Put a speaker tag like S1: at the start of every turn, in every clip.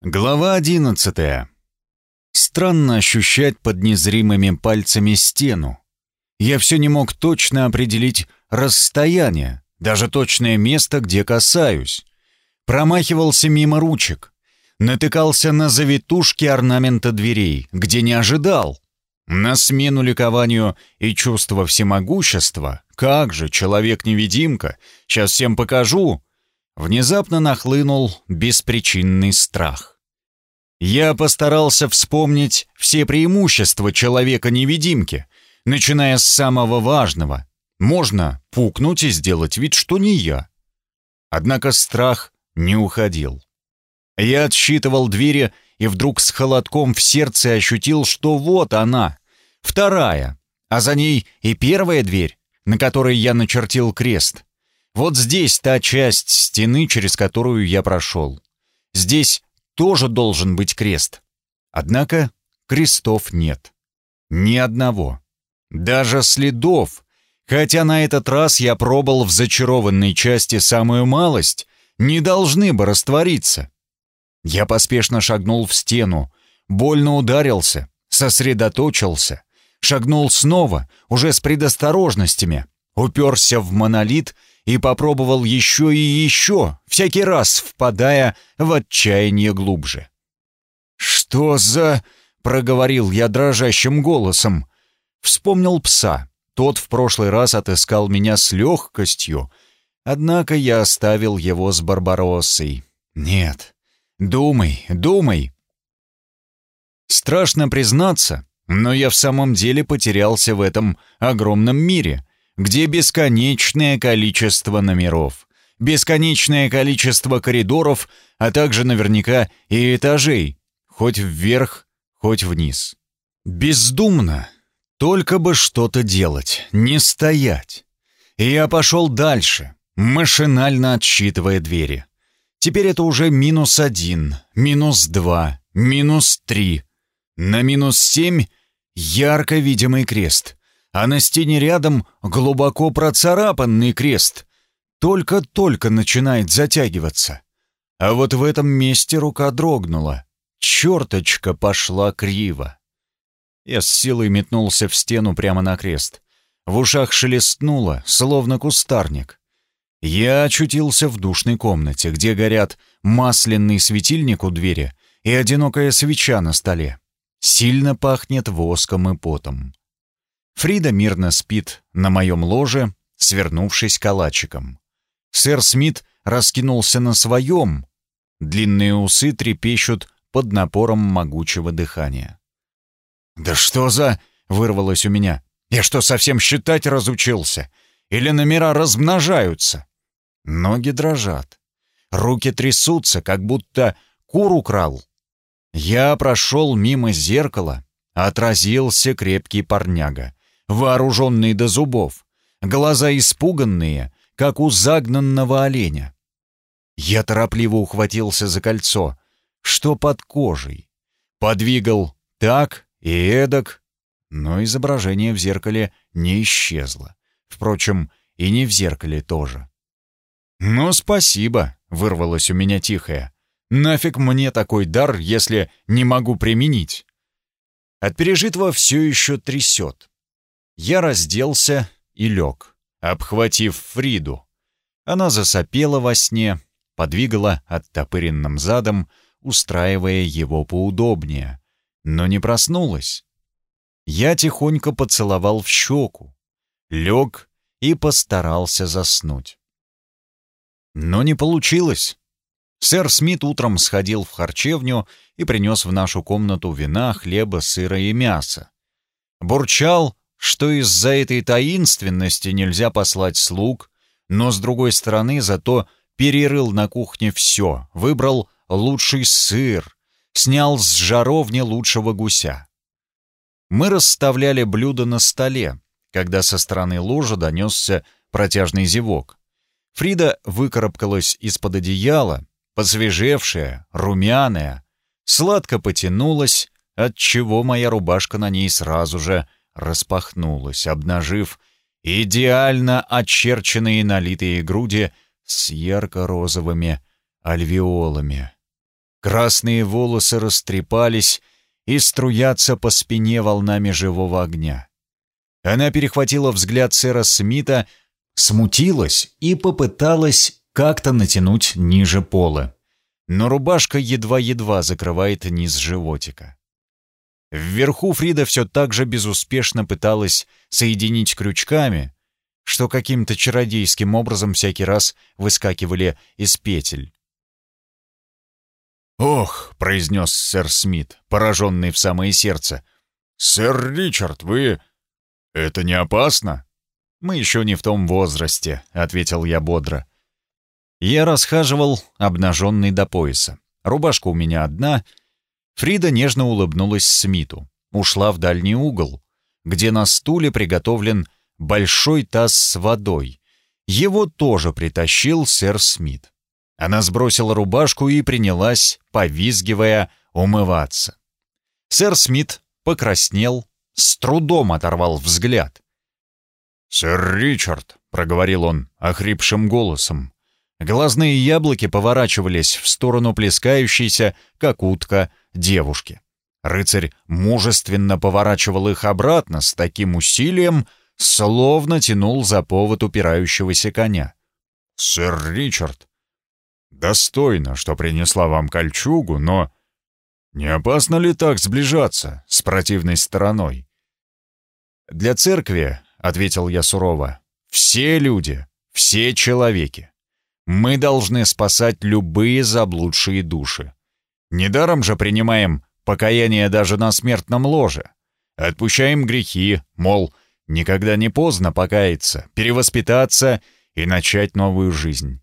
S1: Глава одиннадцатая. Странно ощущать под незримыми пальцами стену. Я все не мог точно определить расстояние, даже точное место, где касаюсь. Промахивался мимо ручек. Натыкался на завитушки орнамента дверей, где не ожидал. На смену ликованию и чувства всемогущества, как же, человек-невидимка, сейчас всем покажу, внезапно нахлынул беспричинный страх. Я постарался вспомнить все преимущества человека-невидимки, начиная с самого важного. Можно пукнуть и сделать вид, что не я. Однако страх не уходил. Я отсчитывал двери и вдруг с холодком в сердце ощутил, что вот она, вторая, а за ней и первая дверь, на которой я начертил крест. Вот здесь та часть стены, через которую я прошел. Здесь тоже должен быть крест. Однако крестов нет. Ни одного. Даже следов. Хотя на этот раз я пробовал в зачарованной части самую малость, не должны бы раствориться. Я поспешно шагнул в стену, больно ударился, сосредоточился, шагнул снова, уже с предосторожностями, уперся в монолит и попробовал еще и еще, всякий раз впадая в отчаяние глубже. «Что за...» — проговорил я дрожащим голосом. Вспомнил пса. Тот в прошлый раз отыскал меня с легкостью, однако я оставил его с Барбароссой. «Нет, думай, думай». Страшно признаться, но я в самом деле потерялся в этом огромном мире — где бесконечное количество номеров, бесконечное количество коридоров, а также наверняка и этажей, хоть вверх, хоть вниз. Бездумно, только бы что-то делать, не стоять. И я пошел дальше, машинально отсчитывая двери. Теперь это уже минус один, минус два, минус три. На минус семь ярко видимый крест а на стене рядом глубоко процарапанный крест. Только-только начинает затягиваться. А вот в этом месте рука дрогнула. Черточка пошла криво. Я с силой метнулся в стену прямо на крест. В ушах шелестнуло, словно кустарник. Я очутился в душной комнате, где горят масляный светильник у двери и одинокая свеча на столе. Сильно пахнет воском и потом. Фрида мирно спит на моем ложе, свернувшись калачиком. Сэр Смит раскинулся на своем. Длинные усы трепещут под напором могучего дыхания. «Да что за...» — вырвалось у меня. «Я что, совсем считать разучился? Или номера размножаются?» Ноги дрожат. Руки трясутся, как будто кур украл. Я прошел мимо зеркала, отразился крепкий парняга вооруженный до зубов, глаза испуганные, как у загнанного оленя. Я торопливо ухватился за кольцо, что под кожей, подвигал так и эдак, но изображение в зеркале не исчезло. Впрочем, и не в зеркале тоже. «Ну, спасибо», — вырвалось у меня тихое. «Нафиг мне такой дар, если не могу применить?» От пережитого все еще трясет. Я разделся и лег, обхватив Фриду. Она засопела во сне, подвигала оттопыренным задом, устраивая его поудобнее, но не проснулась. Я тихонько поцеловал в щеку, лег и постарался заснуть. Но не получилось. Сэр Смит утром сходил в харчевню и принес в нашу комнату вина, хлеба, сыра и мяса. Бурчал, что из-за этой таинственности нельзя послать слуг, но, с другой стороны, зато перерыл на кухне все, выбрал лучший сыр, снял с жаровни лучшего гуся. Мы расставляли блюда на столе, когда со стороны ложа донесся протяжный зевок. Фрида выкарабкалась из-под одеяла, посвежевшая, румяная, сладко потянулась, отчего моя рубашка на ней сразу же распахнулась, обнажив идеально очерченные налитые груди с ярко-розовыми альвеолами. Красные волосы растрепались и струятся по спине волнами живого огня. Она перехватила взгляд сэра Смита, смутилась и попыталась как-то натянуть ниже пола. Но рубашка едва-едва закрывает низ животика. Вверху Фрида все так же безуспешно пыталась соединить крючками, что каким-то чародейским образом всякий раз выскакивали из петель. «Ох!» — произнес сэр Смит, пораженный в самое сердце. «Сэр Ричард, вы... Это не опасно?» «Мы еще не в том возрасте», — ответил я бодро. Я расхаживал, обнаженный до пояса. Рубашка у меня одна. Фрида нежно улыбнулась Смиту. Ушла в дальний угол, где на стуле приготовлен большой таз с водой. Его тоже притащил сэр Смит. Она сбросила рубашку и принялась, повизгивая, умываться. Сэр Смит покраснел, с трудом оторвал взгляд. «Сэр Ричард», — проговорил он охрипшим голосом. Глазные яблоки поворачивались в сторону плескающейся, как утка, девушки. Рыцарь мужественно поворачивал их обратно с таким усилием, словно тянул за повод упирающегося коня. «Сэр Ричард, достойно, что принесла вам кольчугу, но не опасно ли так сближаться с противной стороной?» «Для церкви», — ответил я сурово, — «все люди, все человеки. Мы должны спасать любые заблудшие души. Недаром же принимаем покаяние даже на смертном ложе. Отпущаем грехи, мол, никогда не поздно покаяться, перевоспитаться и начать новую жизнь.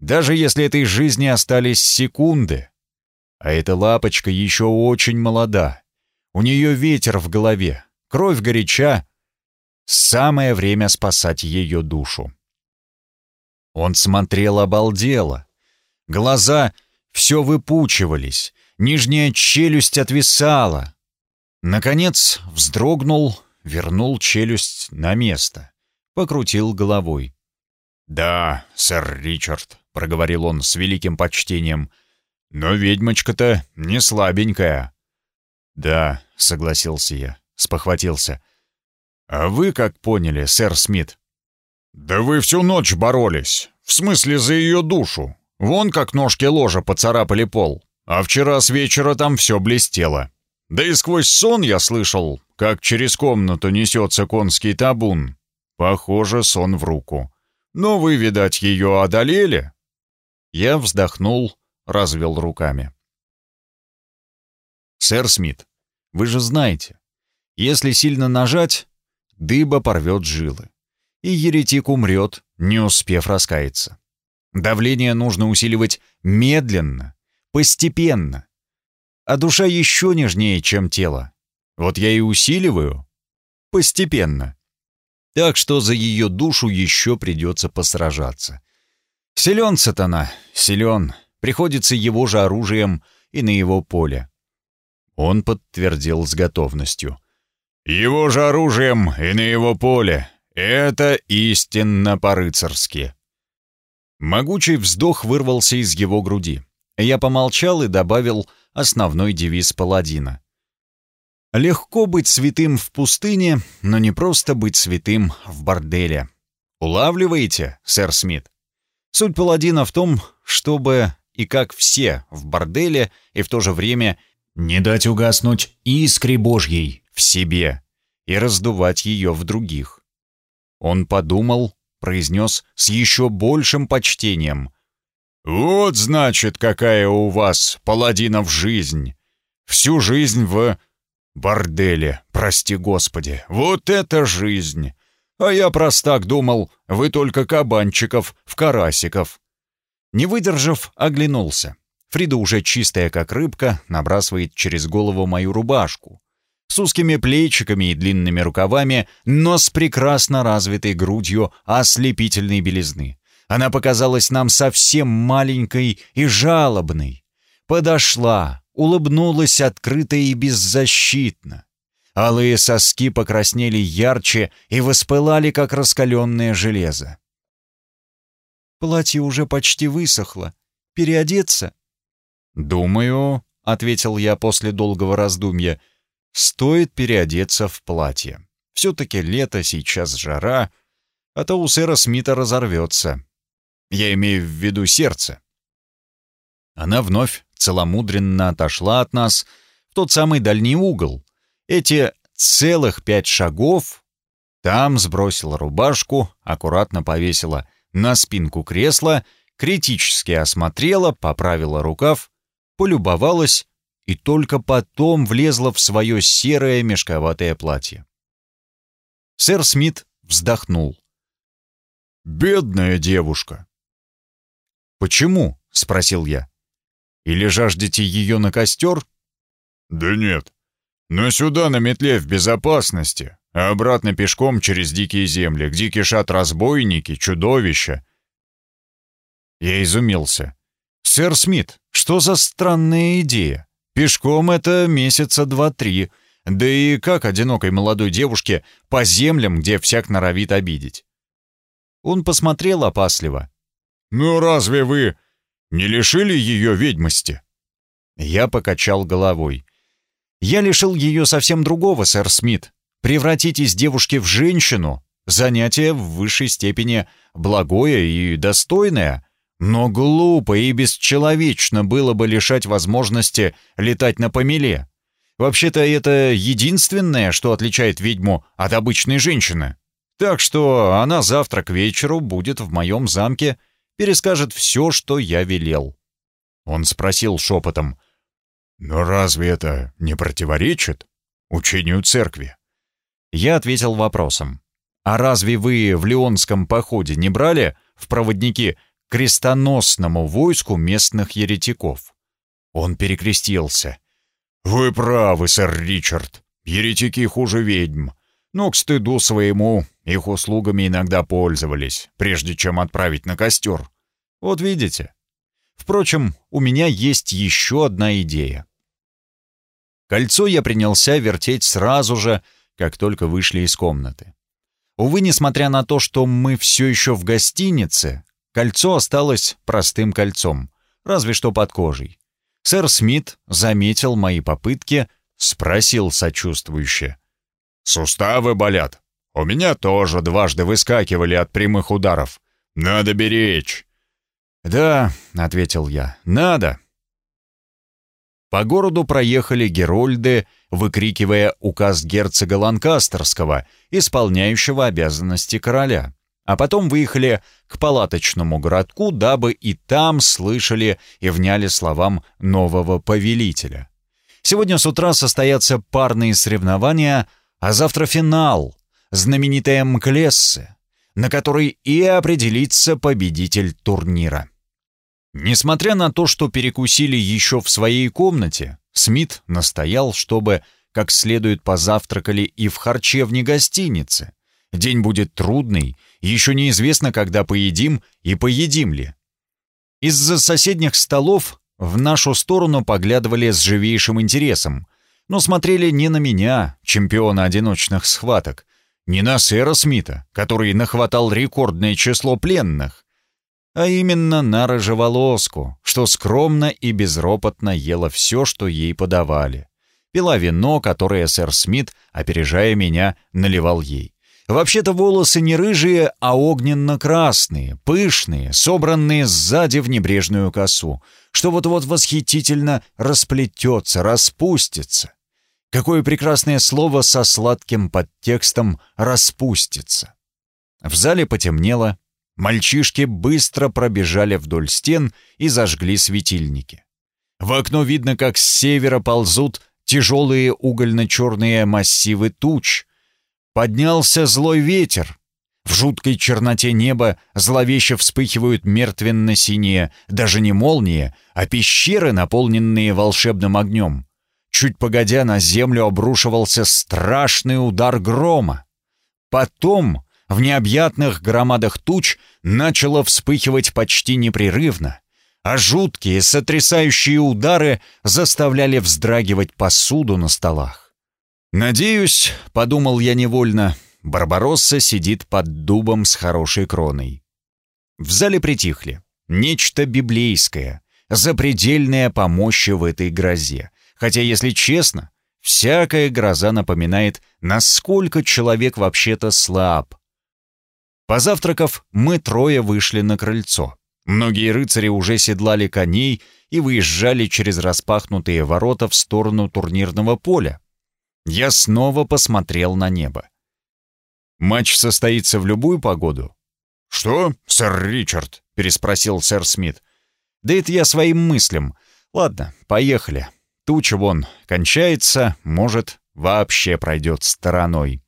S1: Даже если этой жизни остались секунды. А эта лапочка еще очень молода. У нее ветер в голове, кровь горяча. Самое время спасать ее душу. Он смотрел обалдело. Глаза все выпучивались, нижняя челюсть отвисала. Наконец вздрогнул, вернул челюсть на место, покрутил головой. «Да, сэр Ричард», — проговорил он с великим почтением, — «но ведьмочка-то не слабенькая». «Да», — согласился я, спохватился. «А вы как поняли, сэр Смит?» «Да вы всю ночь боролись. В смысле, за ее душу. Вон как ножки ложа поцарапали пол. А вчера с вечера там все блестело. Да и сквозь сон я слышал, как через комнату несется конский табун. Похоже, сон в руку. Но вы, видать, ее одолели?» Я вздохнул, развел руками. «Сэр Смит, вы же знаете, если сильно нажать, дыба порвет жилы, и еретик умрет, не успев раскаяться. Давление нужно усиливать медленно, постепенно. А душа еще нежнее, чем тело. Вот я и усиливаю постепенно. Так что за ее душу еще придется посражаться. Силен сатана, силен. Приходится его же оружием и на его поле. Он подтвердил с готовностью. «Его же оружием и на его поле. Это истинно по-рыцарски». Могучий вздох вырвался из его груди. Я помолчал и добавил основной девиз паладина. Легко быть святым в пустыне, но не просто быть святым в борделе. Улавливаете, сэр Смит? Суть паладина в том, чтобы и как все в борделе, и в то же время не дать угаснуть искре Божьей в себе и раздувать ее в других. Он подумал, произнес с еще большим почтением. «Вот, значит, какая у вас, паладинов, жизнь! Всю жизнь в Борделе, прости господи, вот это жизнь! А я простак думал, вы только кабанчиков в карасиков. Не выдержав, оглянулся. Фрида уже чистая как рыбка, набрасывает через голову мою рубашку. С узкими плечиками и длинными рукавами, но с прекрасно развитой грудью ослепительной белизны. Она показалась нам совсем маленькой и жалобной. Подошла, улыбнулась открыто и беззащитно. Алые соски покраснели ярче и воспылали, как раскаленное железо. «Платье уже почти высохло. Переодеться?» «Думаю», — ответил я после долгого раздумья, — «стоит переодеться в платье. Все-таки лето, сейчас жара, а то у сэра Смита разорвется. Я имею в виду сердце». Она вновь целомудренно отошла от нас в тот самый дальний угол. Эти целых пять шагов там сбросила рубашку, аккуратно повесила на спинку кресла, критически осмотрела, поправила рукав, полюбовалась и только потом влезла в свое серое мешковатое платье. Сэр Смит вздохнул. «Бедная девушка!» «Почему?» — спросил я. «Или жаждете ее на костер?» «Да нет. Но сюда на метле в безопасности а обратно пешком через дикие земли, где кишат разбойники, чудовища. Я изумился. «Сэр Смит, что за странная идея? Пешком это месяца два-три, да и как одинокой молодой девушке по землям, где всяк норовит обидеть?» Он посмотрел опасливо. «Ну разве вы не лишили ее ведьмости?» Я покачал головой. «Я лишил ее совсем другого, сэр Смит. Превратить из девушки в женщину — занятие в высшей степени благое и достойное, но глупо и бесчеловечно было бы лишать возможности летать на помеле. Вообще-то это единственное, что отличает ведьму от обычной женщины. Так что она завтра к вечеру будет в моем замке, перескажет все, что я велел. Он спросил шепотом, «Но разве это не противоречит учению церкви?» Я ответил вопросом. «А разве вы в Леонском походе не брали в проводники крестоносному войску местных еретиков?» Он перекрестился. «Вы правы, сэр Ричард. Еретики хуже ведьм. Но к стыду своему их услугами иногда пользовались, прежде чем отправить на костер. Вот видите. Впрочем, у меня есть еще одна идея. Кольцо я принялся вертеть сразу же, как только вышли из комнаты. Увы, несмотря на то, что мы все еще в гостинице, кольцо осталось простым кольцом, разве что под кожей. Сэр Смит заметил мои попытки, спросил сочувствующе. «Суставы болят. У меня тоже дважды выскакивали от прямых ударов. Надо беречь». «Да», — ответил я, — «надо». По городу проехали герольды, выкрикивая указ герцога Ланкастерского, исполняющего обязанности короля. А потом выехали к палаточному городку, дабы и там слышали и вняли словам нового повелителя. Сегодня с утра состоятся парные соревнования, а завтра финал, знаменитая Мклессе, на которой и определится победитель турнира. Несмотря на то, что перекусили еще в своей комнате, Смит настоял, чтобы как следует позавтракали и в харчевне гостиницы. День будет трудный, еще неизвестно, когда поедим и поедим ли. Из-за соседних столов в нашу сторону поглядывали с живейшим интересом, но смотрели не на меня, чемпиона одиночных схваток, не на сэра Смита, который нахватал рекордное число пленных, а именно на рыжеволоску, что скромно и безропотно ела все, что ей подавали. Пила вино, которое сэр Смит, опережая меня, наливал ей. Вообще-то волосы не рыжие, а огненно-красные, пышные, собранные сзади в небрежную косу, что вот-вот восхитительно расплетется, распустится. Какое прекрасное слово со сладким подтекстом «распустится». В зале потемнело, Мальчишки быстро пробежали вдоль стен и зажгли светильники. В окно видно, как с севера ползут тяжелые угольно-черные массивы туч. Поднялся злой ветер. В жуткой черноте неба зловеще вспыхивают мертвенно-синие, даже не молнии, а пещеры, наполненные волшебным огнем. Чуть погодя на землю обрушивался страшный удар грома. Потом в необъятных громадах туч начало вспыхивать почти непрерывно, а жуткие сотрясающие удары заставляли вздрагивать посуду на столах. «Надеюсь», — подумал я невольно, — Барбаросса сидит под дубом с хорошей кроной. В зале притихли. Нечто библейское, запредельная по мощи в этой грозе. Хотя, если честно, всякая гроза напоминает, насколько человек вообще-то слаб. Позавтракав, мы трое вышли на крыльцо. Многие рыцари уже седлали коней и выезжали через распахнутые ворота в сторону турнирного поля. Я снова посмотрел на небо. «Матч состоится в любую погоду?» «Что, сэр Ричард?» — переспросил сэр Смит. «Да это я своим мыслям. Ладно, поехали. Туча вон кончается, может, вообще пройдет стороной».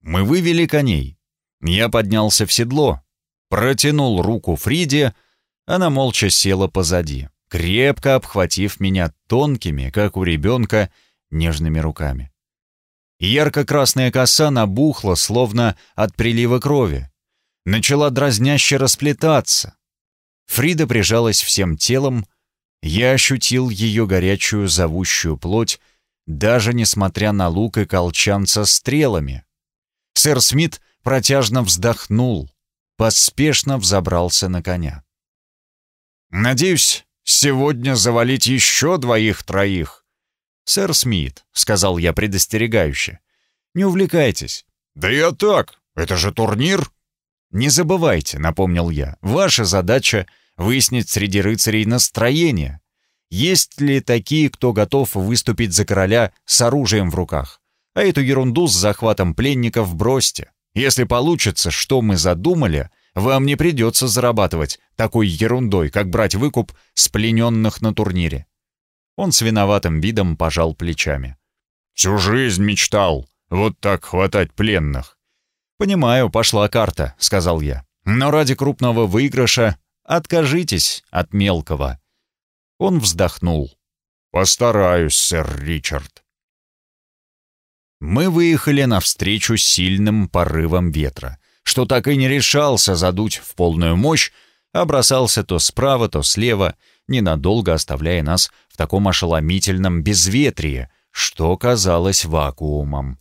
S1: Мы вывели коней. Я поднялся в седло, протянул руку Фриде, она молча села позади, крепко обхватив меня тонкими, как у ребенка, нежными руками. Ярко-красная коса набухла, словно от прилива крови. Начала дразняще расплетаться. Фрида прижалась всем телом. Я ощутил ее горячую зовущую плоть, даже несмотря на лук и колчан со стрелами. Сэр Смит протяжно вздохнул, поспешно взобрался на коня. «Надеюсь, сегодня завалить еще двоих-троих», «Сэр Смит», — сказал я предостерегающе, — «не увлекайтесь». «Да я так, это же турнир». «Не забывайте», — напомнил я, — «ваша задача — выяснить среди рыцарей настроение. Есть ли такие, кто готов выступить за короля с оружием в руках? А эту ерунду с захватом пленников бросьте. Если получится, что мы задумали, вам не придется зарабатывать такой ерундой, как брать выкуп с плененных на турнире. Он с виноватым видом пожал плечами. «Всю жизнь мечтал вот так хватать пленных». «Понимаю, пошла карта», — сказал я. «Но ради крупного выигрыша откажитесь от мелкого». Он вздохнул. «Постараюсь, сэр Ричард». Мы выехали навстречу сильным порывам ветра, что так и не решался задуть в полную мощь, а бросался то справа, то слева, ненадолго оставляя нас в таком ошеломительном безветрии, что казалось вакуумом.